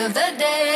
of the day.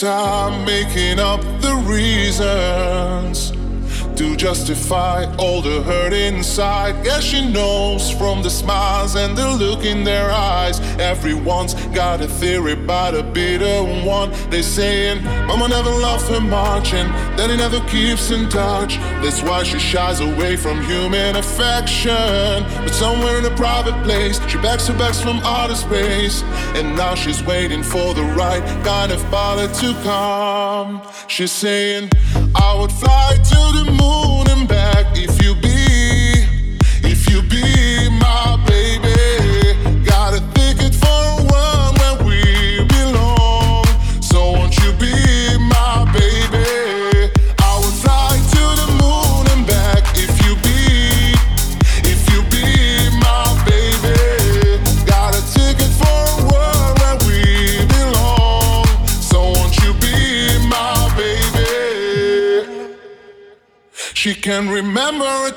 Time, making up the reasons to justify all the hurt inside. Yeah, she knows from the smiles and the look in their eyes. Everyone's got a theory about a bitter one. They're saying, Mama never loved her much, and Daddy never keeps in touch. That's why she shies away from human affection. But somewhere in a private place, she begs her backs from outer space. And now she's waiting for the right kind of pilot to come. She's saying, I would fly to the moon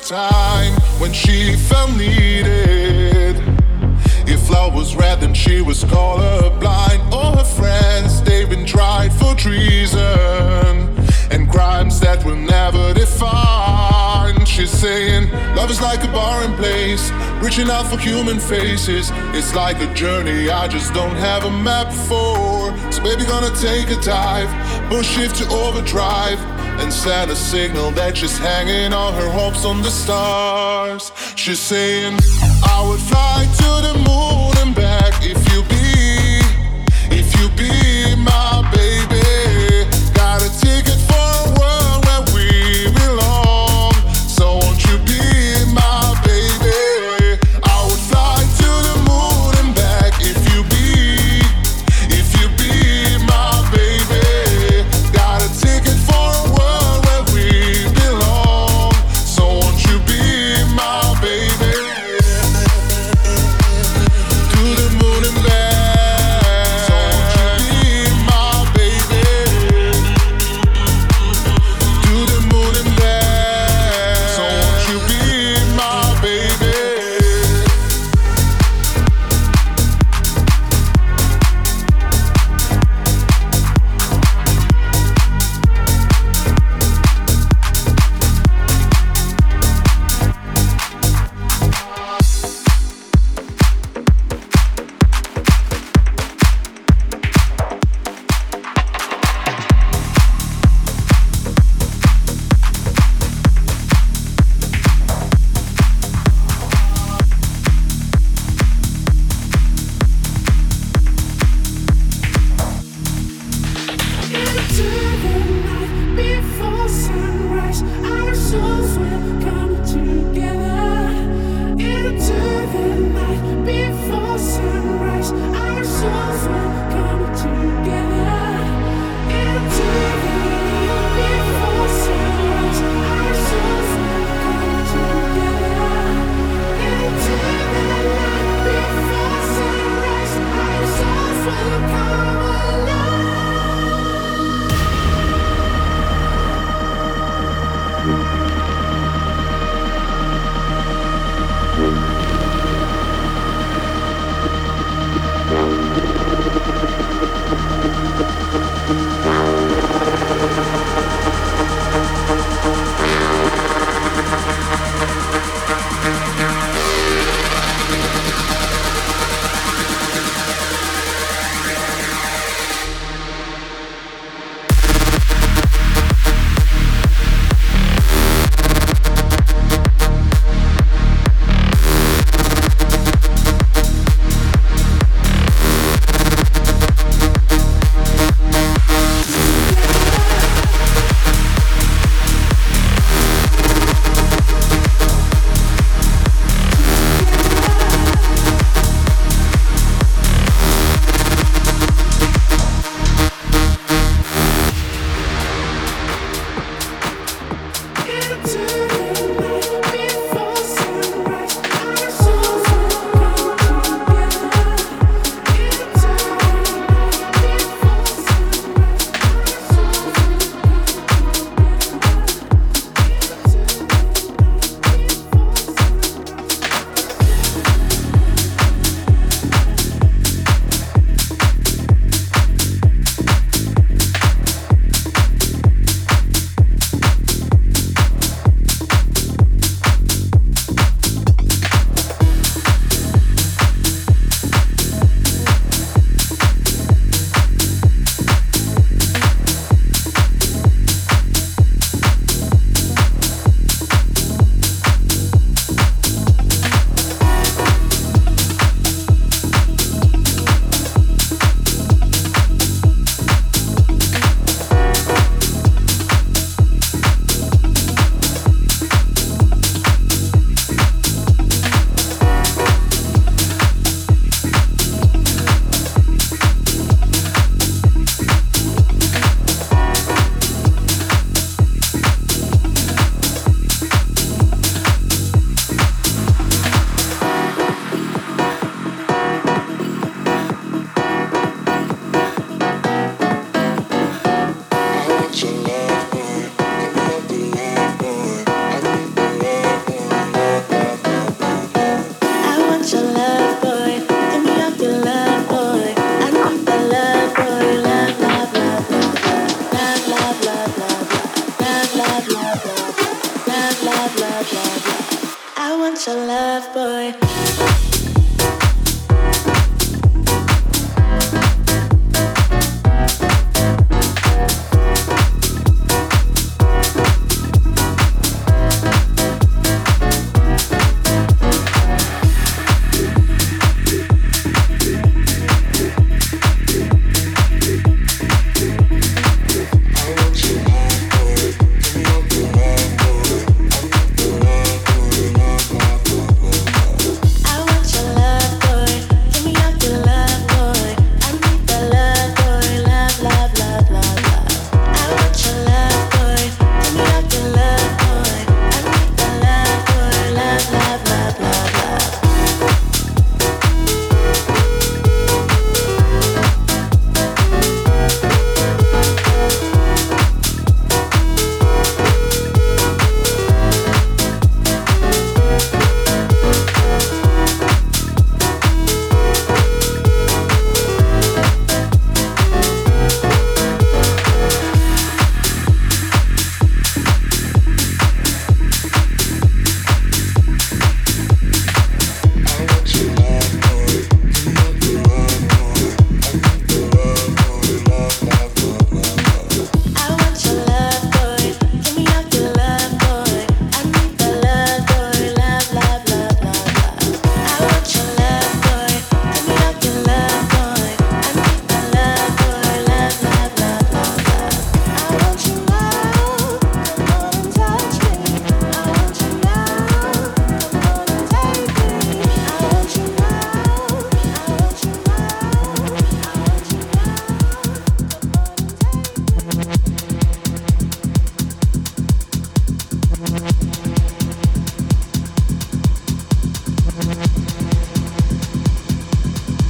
time when she felt needed. If love was red, then she was colorblind. All her friends, they've been tried for treason and crimes that will never define. She's saying, Love is like a barren place, reaching out for human faces. It's like a journey I just don't have a map for. So, baby, gonna take a dive, push shift to overdrive and send a signal that she's hanging all her hopes on the stars. She's saying, I would fly to the moon and back if you'd be,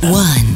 One.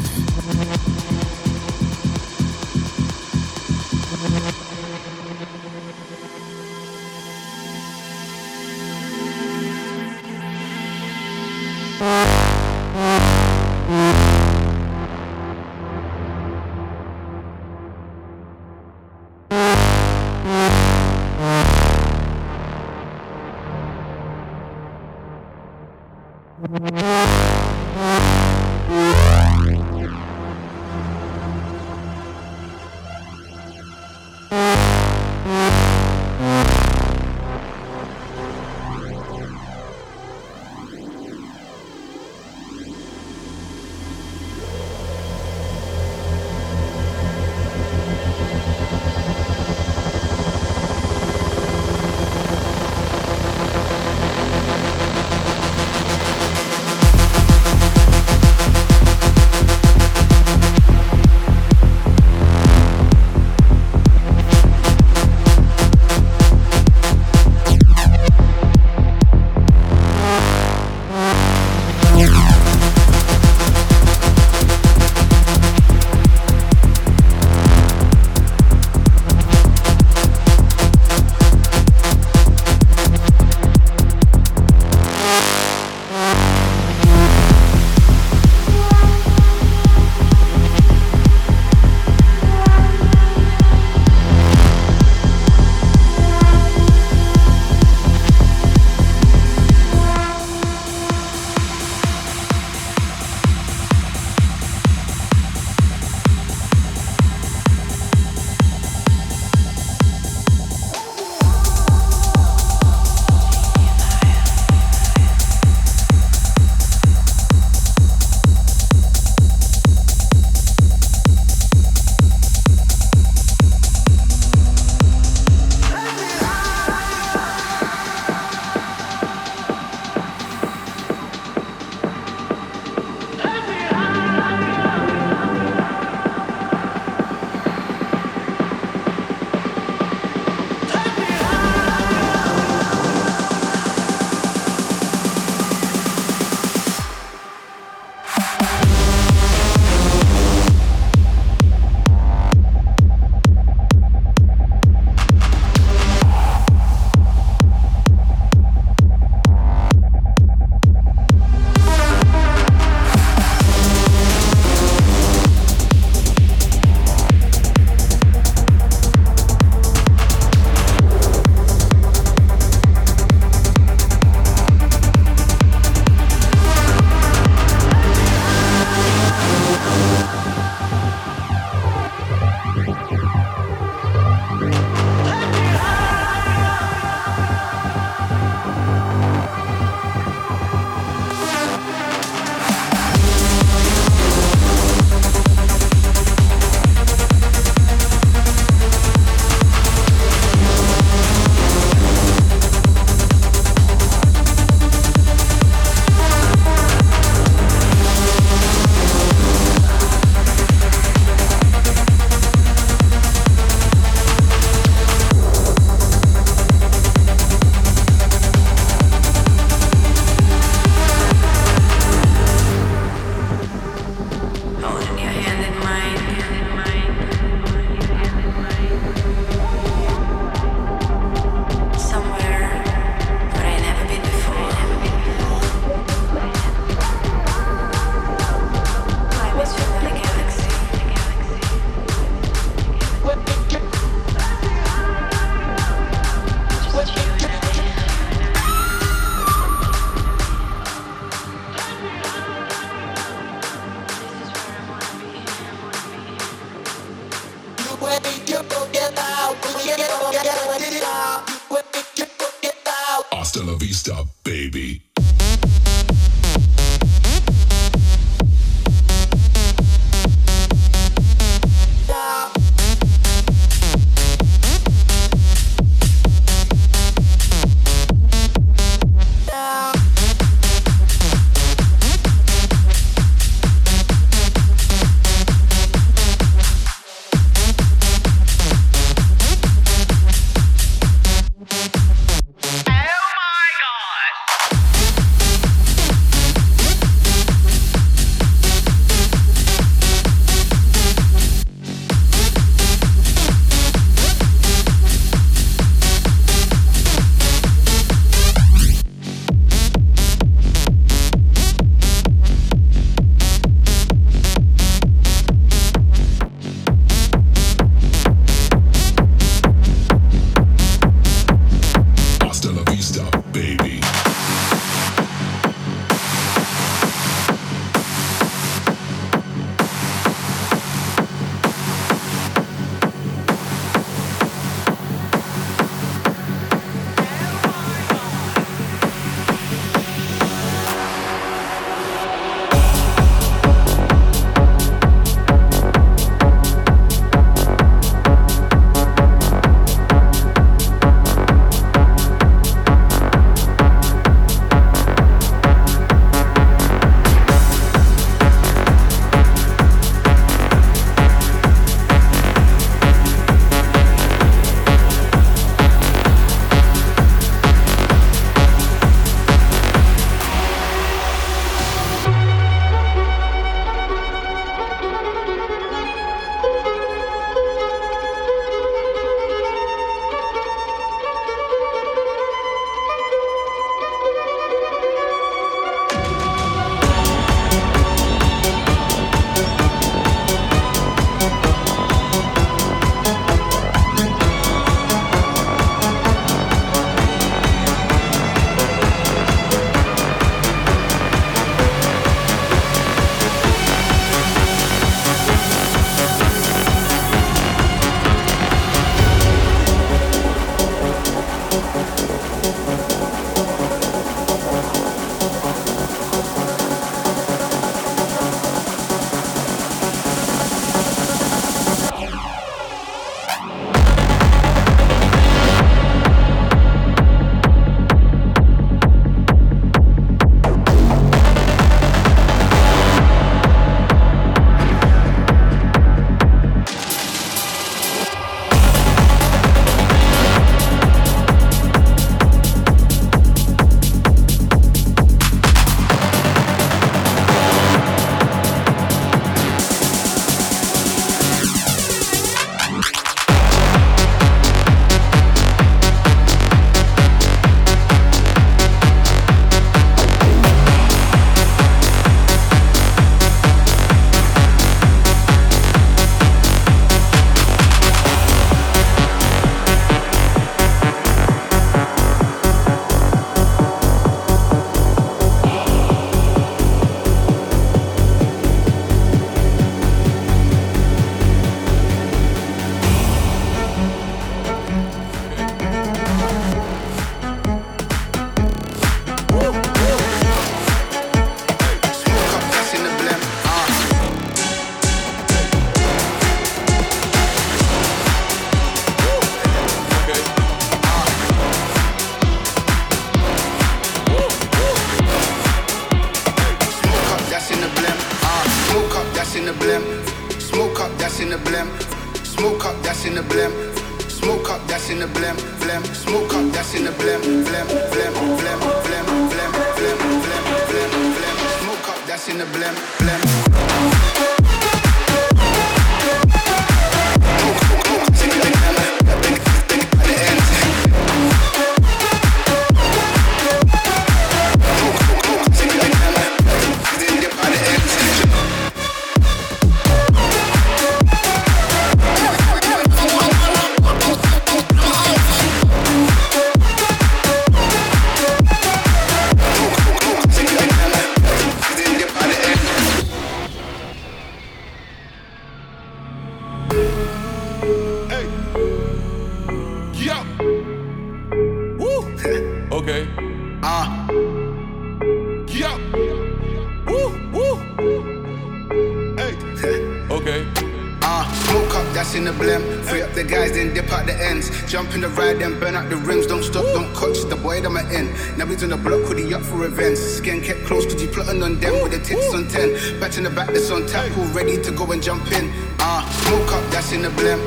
Jump in the ride, then burn out the rims. Don't stop, don't coach the boy that I'm in. Now he's on the block, with the up for events. Skin kept close, cause he plotting on them with the tips on 10. Back in the back, that's on tap, all ready to go and jump in. Ah, uh, smoke up, that's in the blem.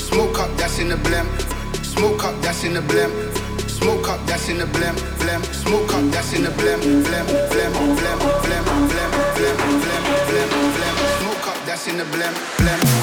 Smoke up, that's in the blem. Smoke up, that's in the blem. Smoke up, that's in the blem, blem. Smoke up, that's in the blem, blem, blem, blem, blem, blem, blem, blem, blem, blem. Smoke up, that's in the blem, blem.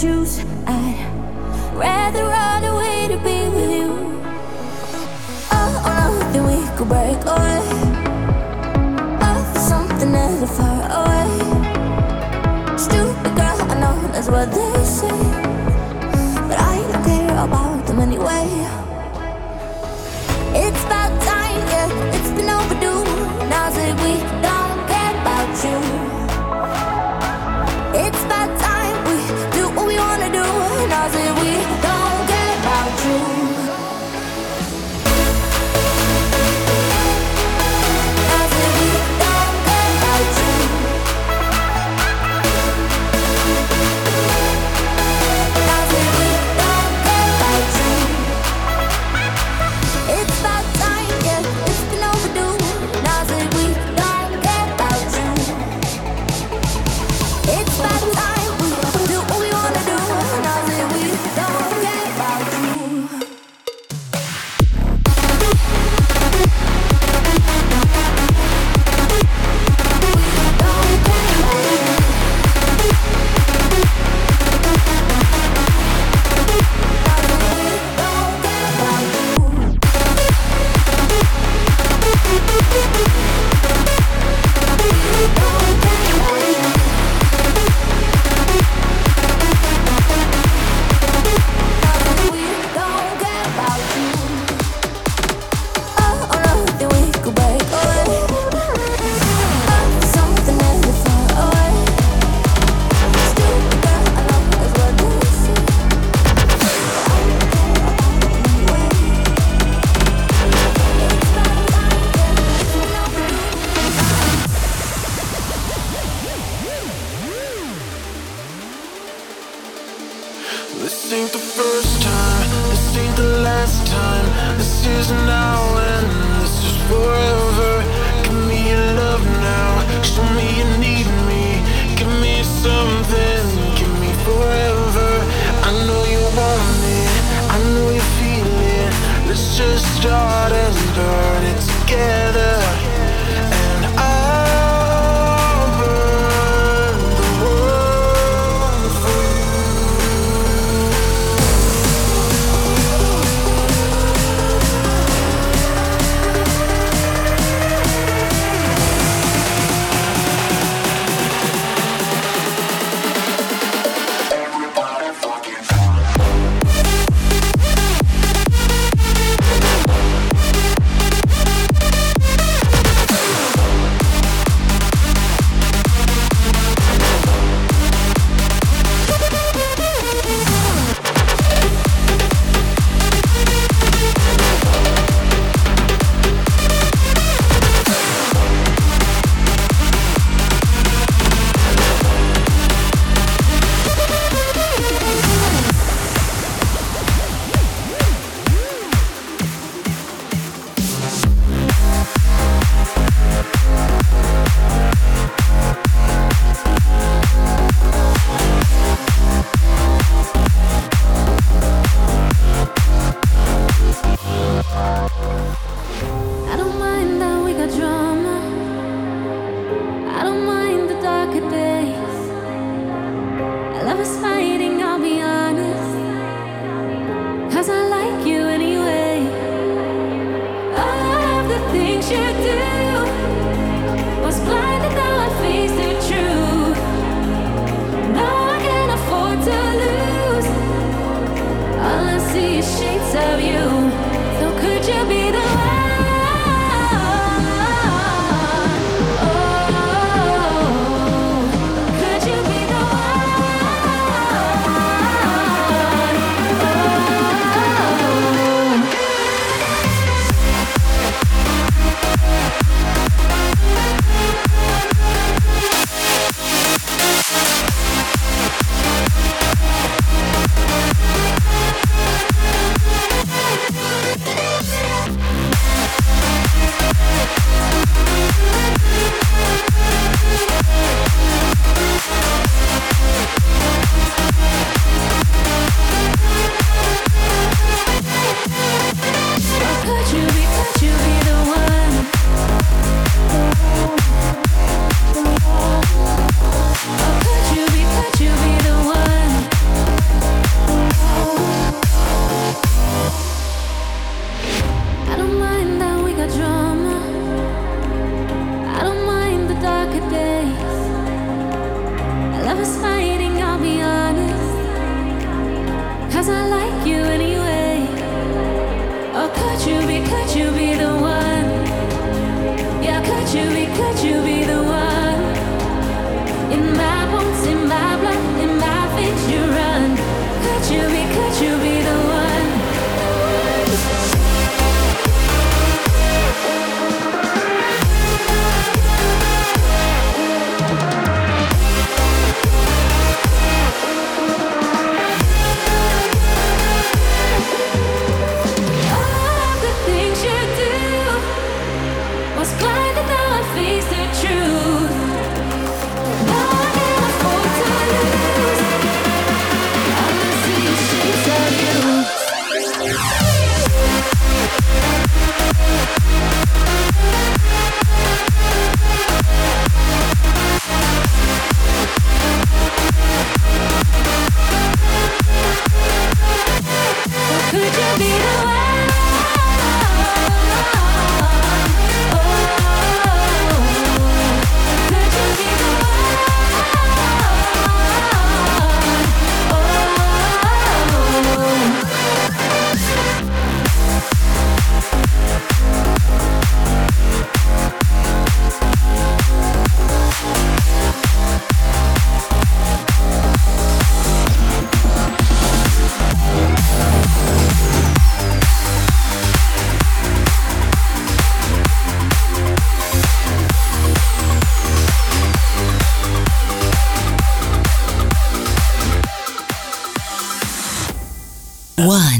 Choose. I'd rather run away to be with you. Oh, oh nothing we could break away. Oh, something that far away. Stupid girl, I know that's what they say. But I don't care about them anyway. One.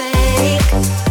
if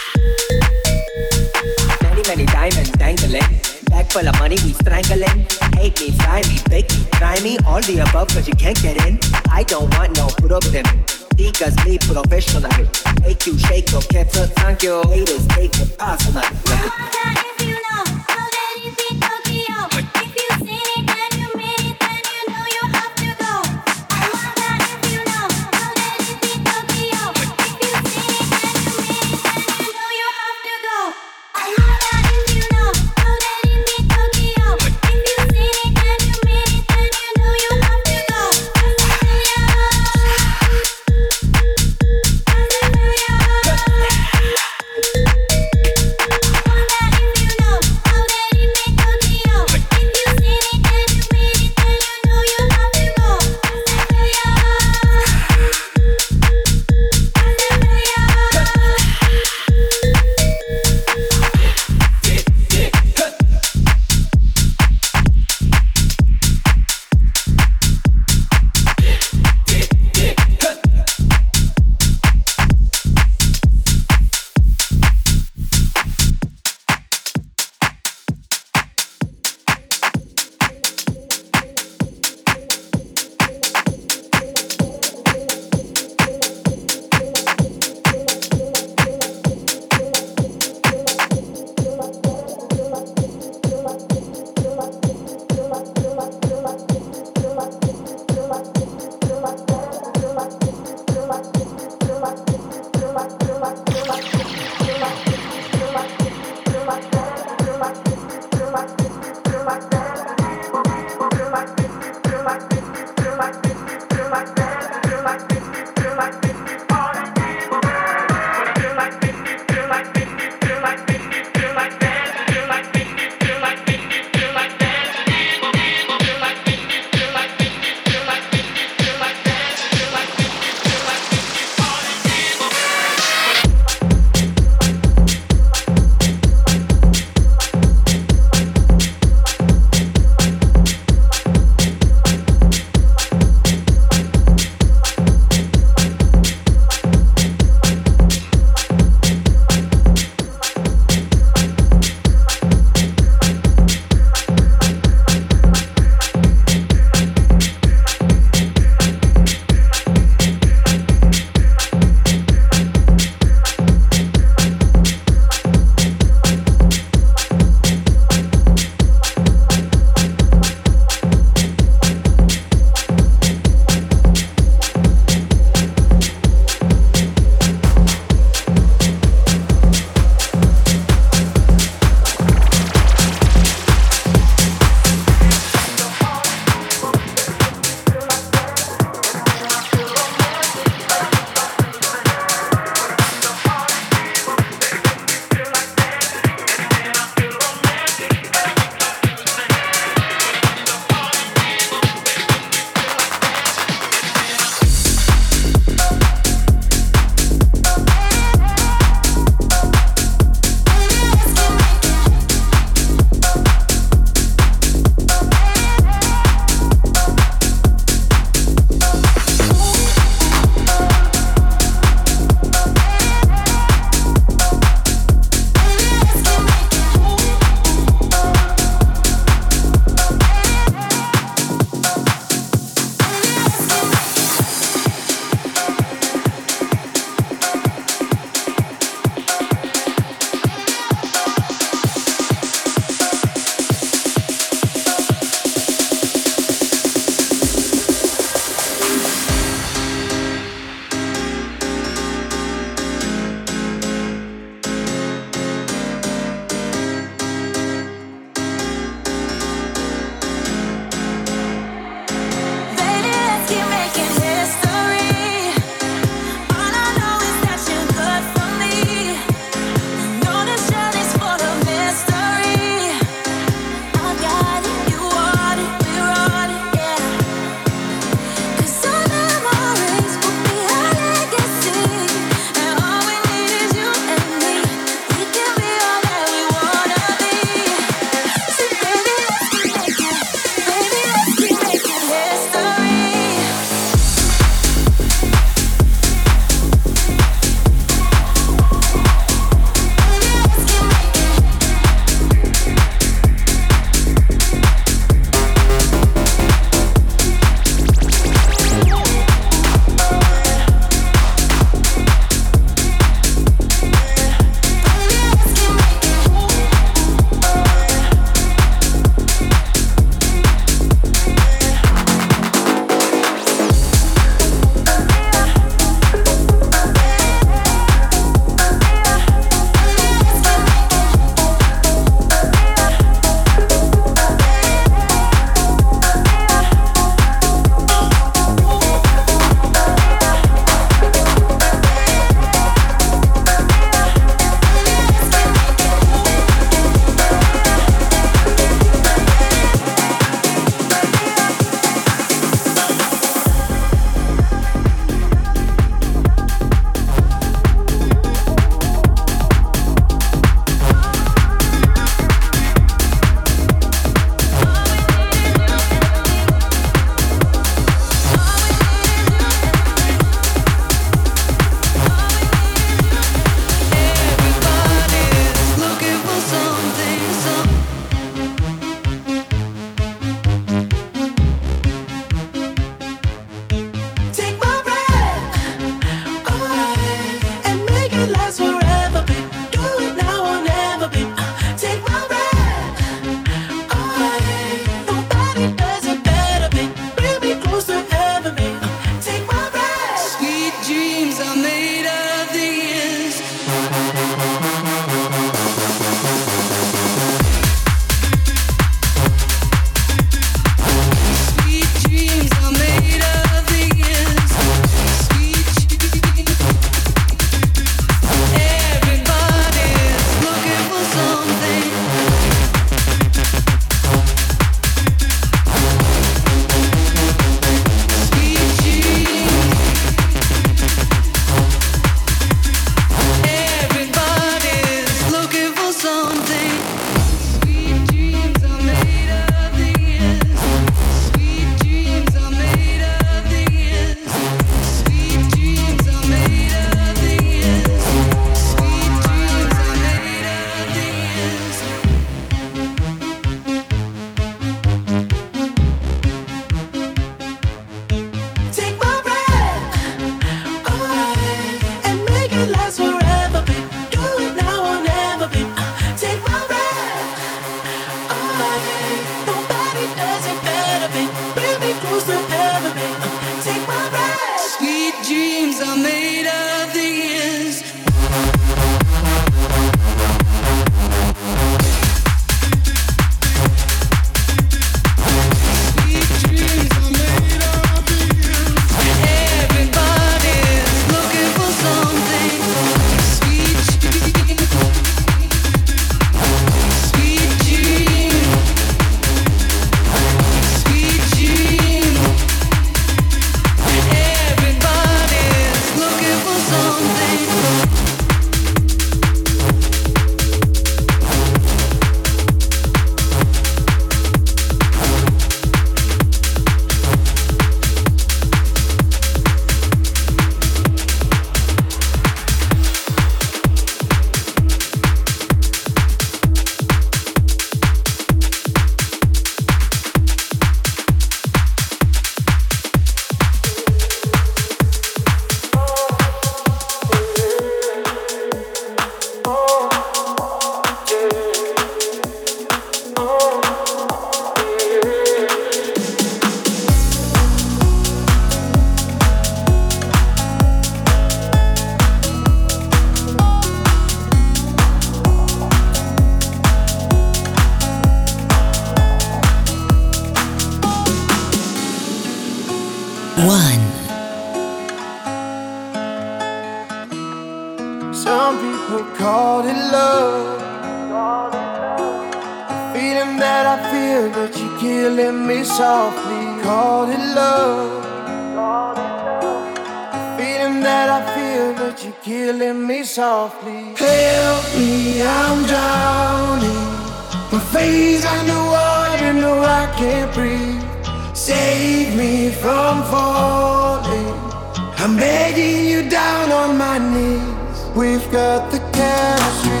We've got the chemistry.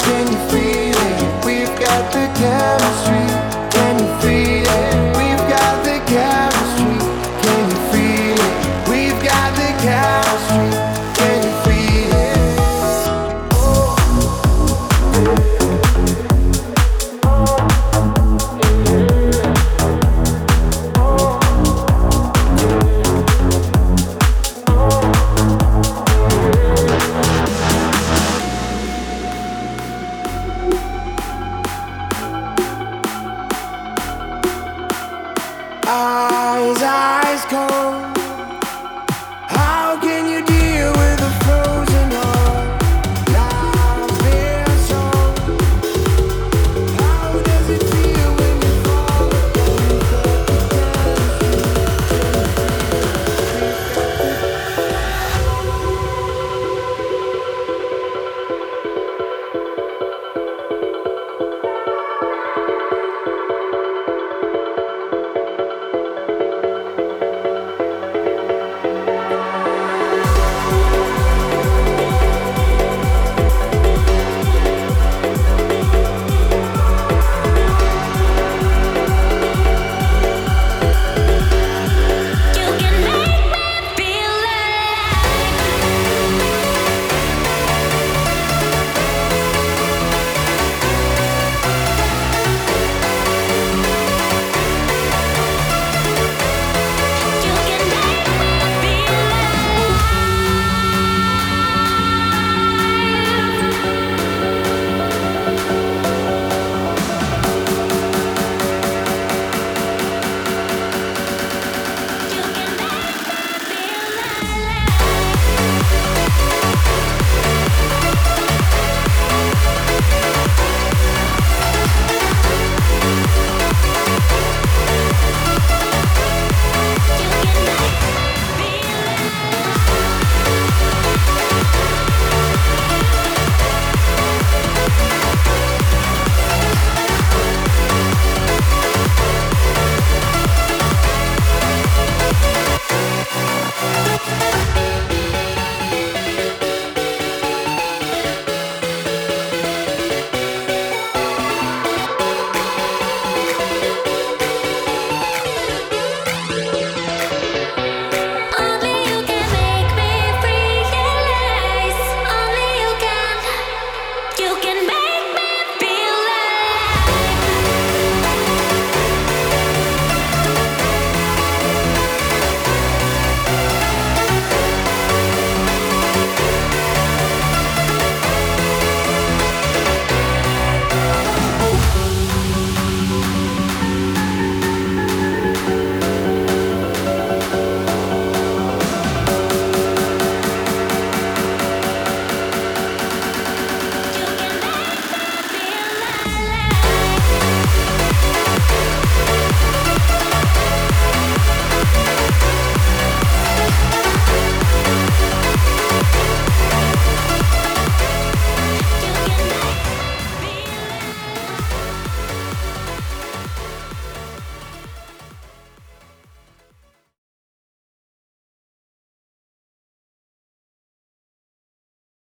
Can you feel it? We've got the chemistry.